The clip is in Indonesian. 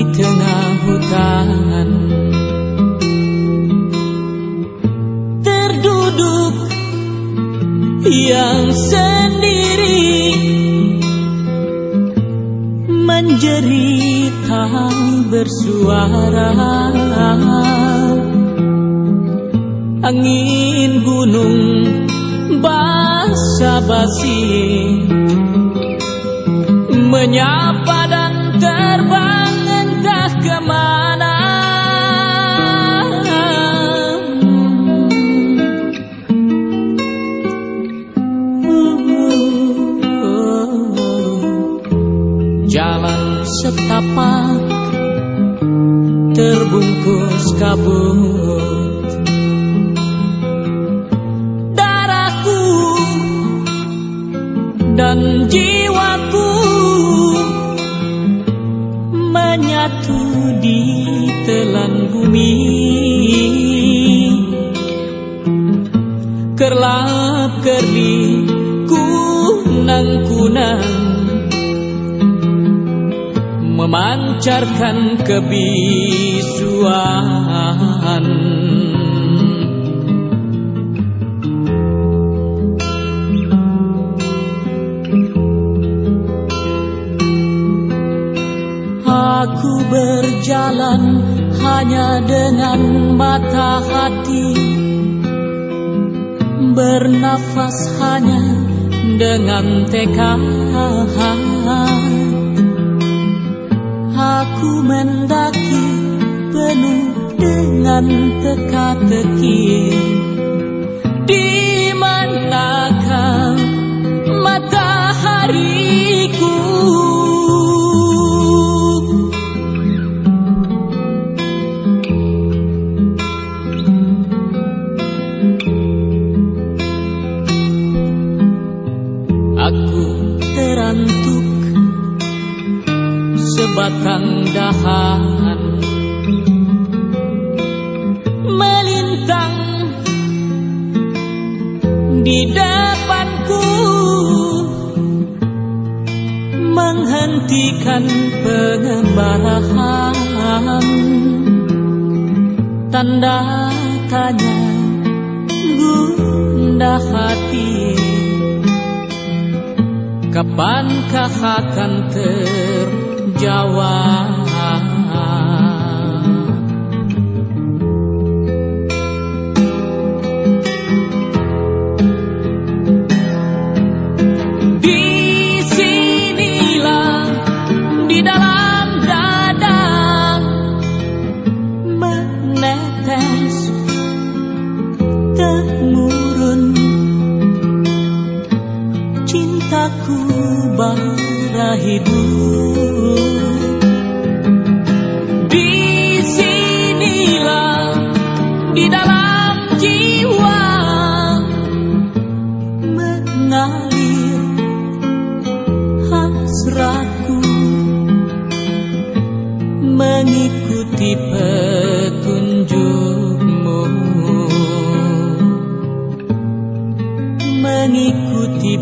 tengah hutan. Terduduk yang sendiri Menjerit tak bersuara. Angin gunung basa-basi Menyapa Jalan setapak terbungkus kabut. Darahku dan jiwaku menyatu di telan bumi. Kerlap kerli kunang-kunang Memancarkan kebisuan Aku berjalan hanya dengan mata hati. Bernafas hanya dengan tekad Aku mendaki penuh dengan teka-teki. Di sebatang dahan. Melintang di depanku menghentikan pengembarahan tanda tanya gundah hati kapankah akan terjawab Di sinilah di dalam dada menetes temurun. Cintaku bara hidup di dalam jiwa mengalir hasratku mengikuti petunjukmu mengikuti